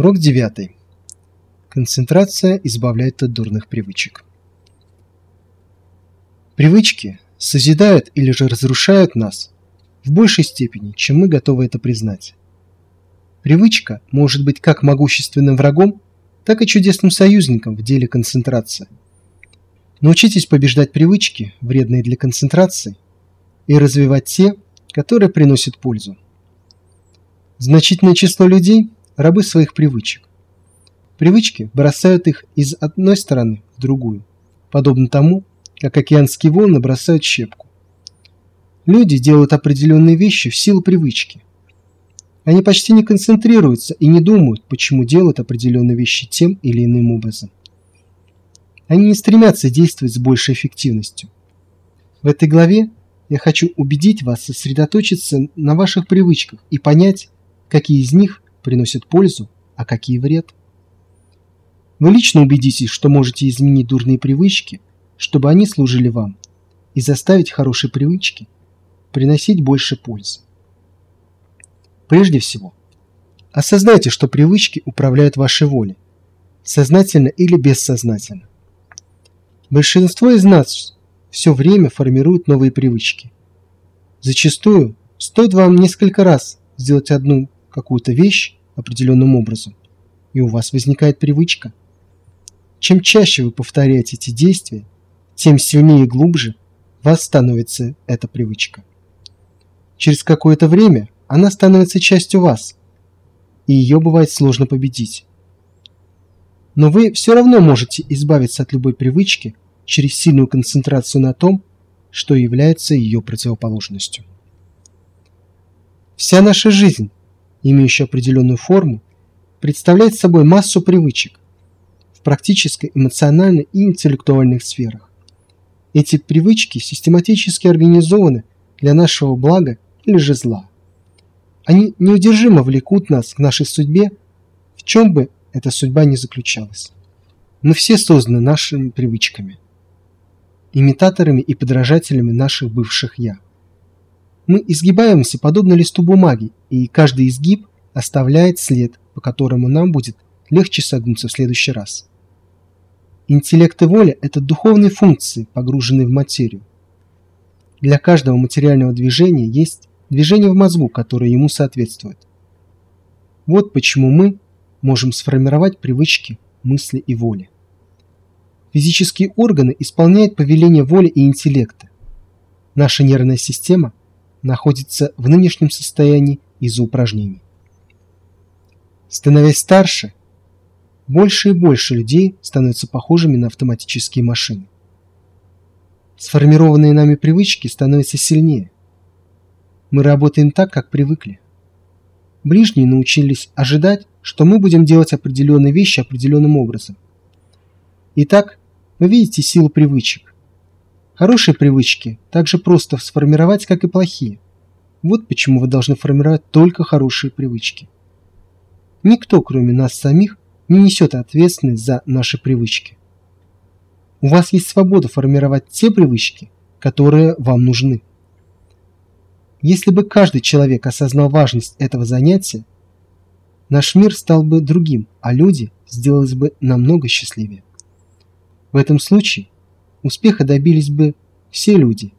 Урок 9. Концентрация избавляет от дурных привычек. Привычки созидают или же разрушают нас в большей степени, чем мы готовы это признать. Привычка может быть как могущественным врагом, так и чудесным союзником в деле концентрации. Научитесь побеждать привычки, вредные для концентрации, и развивать те, которые приносят пользу. Значительное число людей – рабы своих привычек. Привычки бросают их из одной стороны в другую, подобно тому, как океанские волны бросают щепку. Люди делают определенные вещи в силу привычки. Они почти не концентрируются и не думают, почему делают определенные вещи тем или иным образом. Они не стремятся действовать с большей эффективностью. В этой главе я хочу убедить вас сосредоточиться на ваших привычках и понять, какие из них приносят пользу, а какие вред. Вы лично убедитесь, что можете изменить дурные привычки, чтобы они служили вам, и заставить хорошие привычки приносить больше пользы. Прежде всего, осознайте, что привычки управляют вашей волей, сознательно или бессознательно. Большинство из нас все время формируют новые привычки. Зачастую стоит вам несколько раз сделать одну какую-то вещь определенным образом, и у вас возникает привычка. Чем чаще вы повторяете эти действия, тем сильнее и глубже вас становится эта привычка. Через какое-то время она становится частью вас, и ее бывает сложно победить. Но вы все равно можете избавиться от любой привычки через сильную концентрацию на том, что является ее противоположностью. Вся наша жизнь имеющая определенную форму, представляет собой массу привычек в практической, эмоциональной и интеллектуальных сферах. Эти привычки систематически организованы для нашего блага или же зла. Они неудержимо влекут нас к нашей судьбе, в чем бы эта судьба ни заключалась. Мы все созданы нашими привычками, имитаторами и подражателями наших бывших «я». Мы изгибаемся подобно листу бумаги, и каждый изгиб оставляет след, по которому нам будет легче согнуться в следующий раз. Интеллект и воля – это духовные функции, погруженные в материю. Для каждого материального движения есть движение в мозгу, которое ему соответствует. Вот почему мы можем сформировать привычки, мысли и воли. Физические органы исполняют повеление воли и интеллекта. Наша нервная система находится в нынешнем состоянии из-за упражнений. Становясь старше, больше и больше людей становятся похожими на автоматические машины. Сформированные нами привычки становятся сильнее. Мы работаем так, как привыкли. Ближние научились ожидать, что мы будем делать определенные вещи определенным образом. Итак, вы видите силу привычек. Хорошие привычки так же просто сформировать, как и плохие. Вот почему вы должны формировать только хорошие привычки. Никто, кроме нас самих, не несет ответственность за наши привычки. У вас есть свобода формировать те привычки, которые вам нужны. Если бы каждый человек осознал важность этого занятия, наш мир стал бы другим, а люди сделались бы намного счастливее. В этом случае успеха добились бы все люди,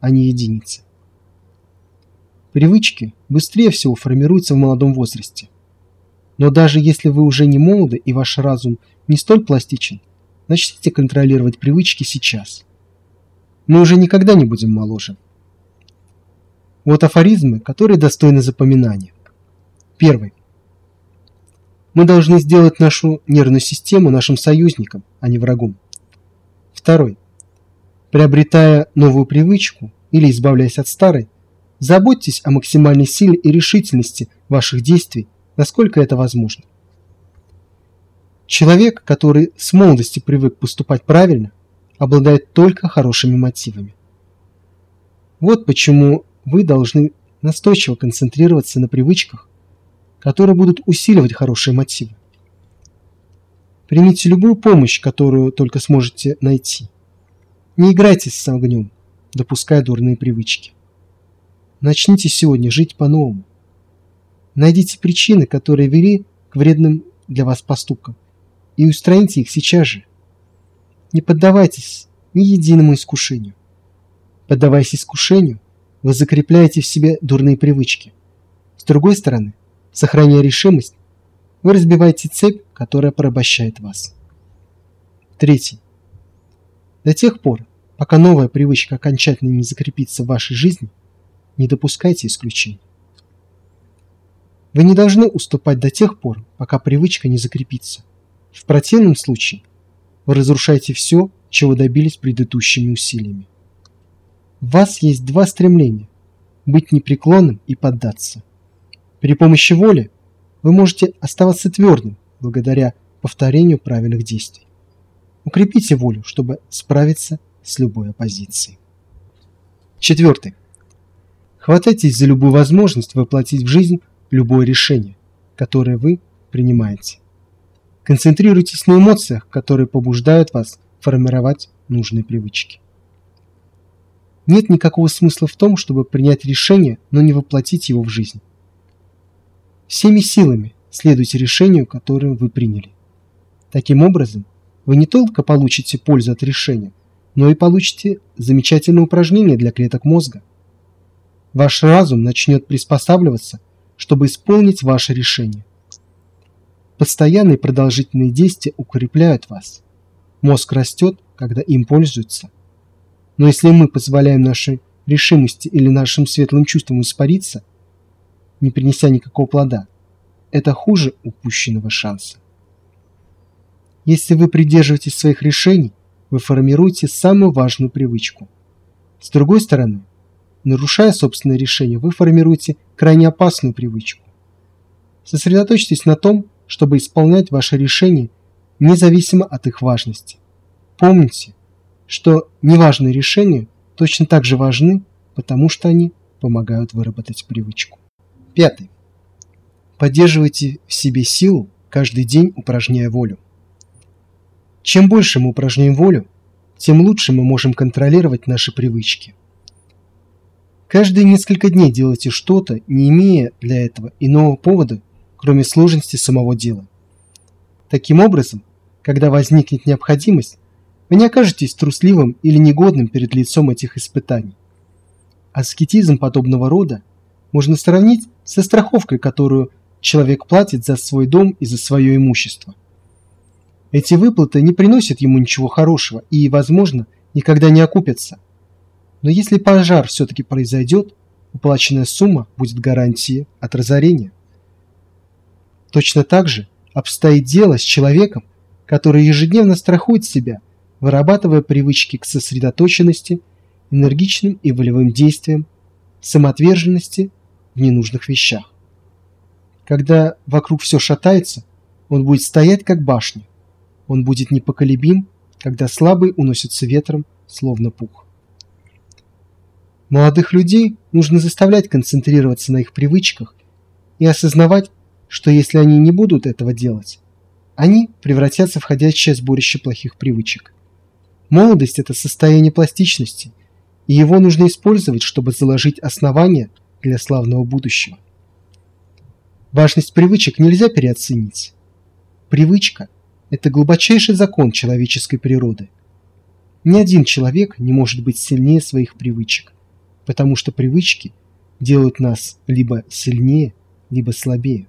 а не единицы. Привычки быстрее всего формируются в молодом возрасте. Но даже если вы уже не молоды и ваш разум не столь пластичен, начните контролировать привычки сейчас. Мы уже никогда не будем моложе. Вот афоризмы, которые достойны запоминания. Первый. Мы должны сделать нашу нервную систему нашим союзником, а не врагом. Второй. Приобретая новую привычку или избавляясь от старой, заботьтесь о максимальной силе и решительности ваших действий, насколько это возможно. Человек, который с молодости привык поступать правильно, обладает только хорошими мотивами. Вот почему вы должны настойчиво концентрироваться на привычках, которые будут усиливать хорошие мотивы. Примите любую помощь, которую только сможете найти. Не играйте с огнем, допуская дурные привычки. Начните сегодня жить по-новому. Найдите причины, которые вели к вредным для вас поступкам и устраните их сейчас же. Не поддавайтесь ни единому искушению. Поддаваясь искушению, вы закрепляете в себе дурные привычки. С другой стороны, сохраняя решимость, вы разбиваете цепь, которая порабощает вас. Третий. До тех пор, пока новая привычка окончательно не закрепится в вашей жизни, не допускайте исключений. Вы не должны уступать до тех пор, пока привычка не закрепится. В противном случае вы разрушаете все, чего добились предыдущими усилиями. В вас есть два стремления – быть непреклонным и поддаться. При помощи воли вы можете оставаться твердым благодаря повторению правильных действий. Укрепите волю, чтобы справиться с любой оппозицией. Четвертый. Хватайтесь за любую возможность воплотить в жизнь любое решение, которое вы принимаете. Концентрируйтесь на эмоциях, которые побуждают вас формировать нужные привычки. Нет никакого смысла в том, чтобы принять решение, но не воплотить его в жизнь. Всеми силами следуйте решению, которое вы приняли. Таким образом, вы не только получите пользу от решения, но и получите замечательное упражнение для клеток мозга. Ваш разум начнет приспосабливаться, чтобы исполнить ваше решение. Постоянные продолжительные действия укрепляют вас. Мозг растет, когда им пользуются. Но если мы позволяем нашей решимости или нашим светлым чувствам испариться, не принеся никакого плода, это хуже упущенного шанса. Если вы придерживаетесь своих решений, вы формируете самую важную привычку. С другой стороны, нарушая собственное решение, вы формируете крайне опасную привычку. Сосредоточьтесь на том, чтобы исполнять ваши решения независимо от их важности. Помните, что неважные решения точно так же важны, потому что они помогают выработать привычку. Пятый. Поддерживайте в себе силу, каждый день упражняя волю. Чем больше мы упражняем волю, тем лучше мы можем контролировать наши привычки. Каждые несколько дней делайте что-то, не имея для этого иного повода, кроме сложности самого дела. Таким образом, когда возникнет необходимость, вы не окажетесь трусливым или негодным перед лицом этих испытаний. Аскетизм подобного рода можно сравнить со страховкой, которую человек платит за свой дом и за свое имущество. Эти выплаты не приносят ему ничего хорошего и, возможно, никогда не окупятся. Но если пожар все-таки произойдет, уплаченная сумма будет гарантией от разорения. Точно так же обстоит дело с человеком, который ежедневно страхует себя, вырабатывая привычки к сосредоточенности, энергичным и волевым действиям, самоотверженности в ненужных вещах. Когда вокруг все шатается, он будет стоять как башня. Он будет непоколебим, когда слабый уносится ветром, словно пух. Молодых людей нужно заставлять концентрироваться на их привычках и осознавать, что если они не будут этого делать, они превратятся в ходячее сборище плохих привычек. Молодость – это состояние пластичности, и его нужно использовать, чтобы заложить основания для славного будущего. Важность привычек нельзя переоценить. Привычка – это глубочайший закон человеческой природы. Ни один человек не может быть сильнее своих привычек, потому что привычки делают нас либо сильнее, либо слабее.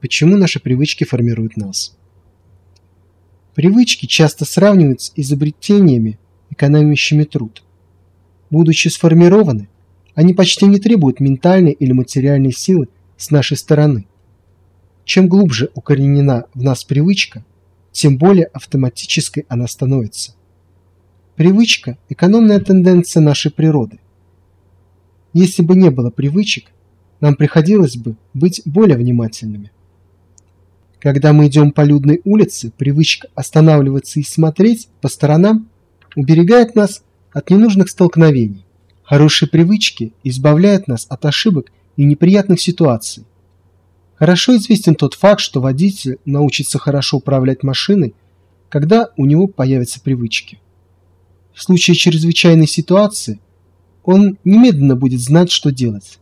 Почему наши привычки формируют нас? Привычки часто сравнивают с изобретениями, экономящими труд. Будучи сформированы, они почти не требуют ментальной или материальной силы с нашей стороны. Чем глубже укоренена в нас привычка, тем более автоматической она становится. Привычка – экономная тенденция нашей природы. Если бы не было привычек, нам приходилось бы быть более внимательными. Когда мы идем по людной улице, привычка останавливаться и смотреть по сторонам уберегает нас от ненужных столкновений. Хорошие привычки избавляют нас от ошибок и неприятных ситуаций. Хорошо известен тот факт, что водитель научится хорошо управлять машиной, когда у него появятся привычки. В случае чрезвычайной ситуации он немедленно будет знать, что делать.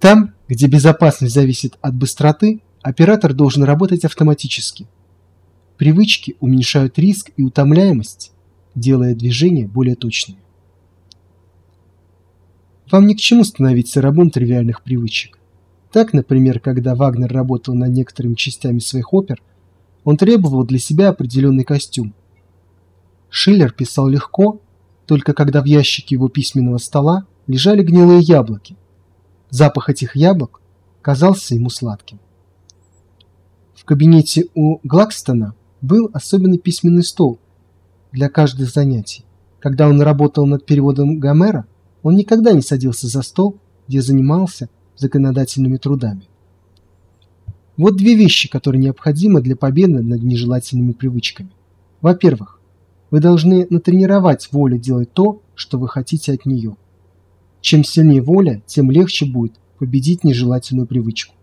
Там, где безопасность зависит от быстроты, оператор должен работать автоматически. Привычки уменьшают риск и утомляемость, делая движения более точными. Вам ни к чему становиться рабом тривиальных привычек. Так, например, когда Вагнер работал над некоторыми частями своих опер, он требовал для себя определенный костюм. Шиллер писал легко, только когда в ящике его письменного стола лежали гнилые яблоки. Запах этих яблок казался ему сладким. В кабинете у Глакстона был особенный письменный стол для каждых занятий. Когда он работал над переводом Гомера, он никогда не садился за стол, где занимался законодательными трудами. Вот две вещи, которые необходимы для победы над нежелательными привычками. Во-первых, вы должны натренировать волю делать то, что вы хотите от нее. Чем сильнее воля, тем легче будет победить нежелательную привычку.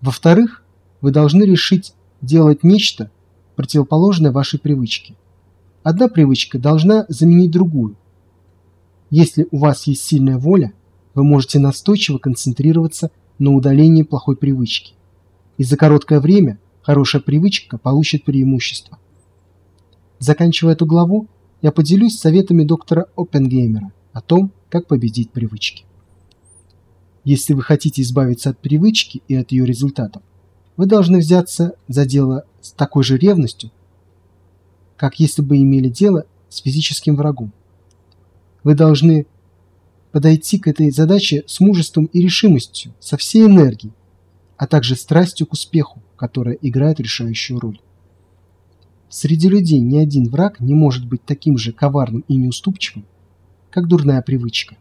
Во-вторых, вы должны решить делать нечто, противоположное вашей привычке. Одна привычка должна заменить другую. Если у вас есть сильная воля, вы можете настойчиво концентрироваться на удалении плохой привычки. И за короткое время хорошая привычка получит преимущество. Заканчивая эту главу, я поделюсь советами доктора Оппенгеймера о том, как победить привычки. Если вы хотите избавиться от привычки и от ее результатов, вы должны взяться за дело с такой же ревностью, как если бы имели дело с физическим врагом. Вы должны подойти к этой задаче с мужеством и решимостью, со всей энергией, а также страстью к успеху, которая играет решающую роль. Среди людей ни один враг не может быть таким же коварным и неуступчивым, как дурная привычка.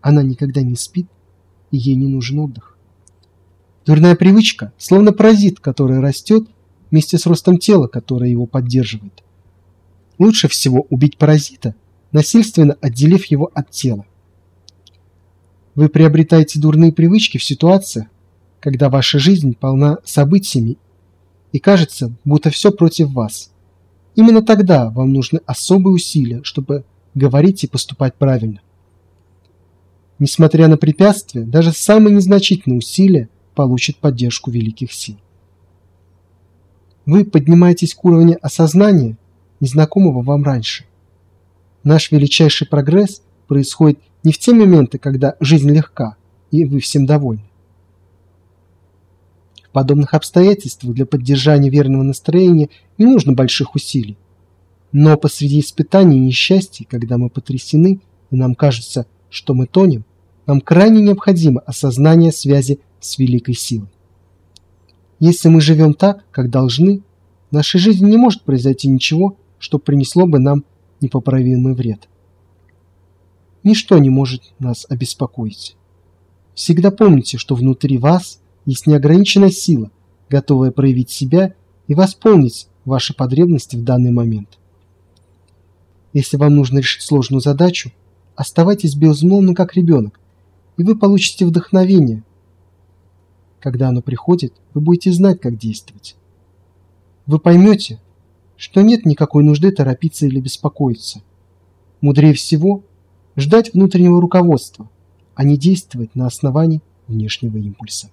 Она никогда не спит, и ей не нужен отдых. Дурная привычка, словно паразит, который растет вместе с ростом тела, которое его поддерживает. Лучше всего убить паразита, насильственно отделив его от тела. Вы приобретаете дурные привычки в ситуациях, когда ваша жизнь полна событиями и кажется, будто все против вас. Именно тогда вам нужны особые усилия, чтобы говорить и поступать правильно. Несмотря на препятствия, даже самые незначительные усилия получат поддержку великих сил. Вы поднимаетесь к уровню осознания, незнакомого вам раньше. Наш величайший прогресс происходит не в те моменты, когда жизнь легка и вы всем довольны. В подобных обстоятельствах для поддержания верного настроения не нужно больших усилий. Но посреди испытаний и несчастий, когда мы потрясены и нам кажется, что мы тонем, нам крайне необходимо осознание связи с великой силой. Если мы живем так, как должны, в нашей жизни не может произойти ничего, что принесло бы нам непоправимый вред. Ничто не может нас обеспокоить. Всегда помните, что внутри вас есть неограниченная сила, готовая проявить себя и восполнить ваши потребности в данный момент. Если вам нужно решить сложную задачу, оставайтесь безмолвным как ребенок, и вы получите вдохновение. Когда оно приходит, вы будете знать, как действовать. Вы поймете, что нет никакой нужды торопиться или беспокоиться. Мудрее всего ждать внутреннего руководства, а не действовать на основании внешнего импульса.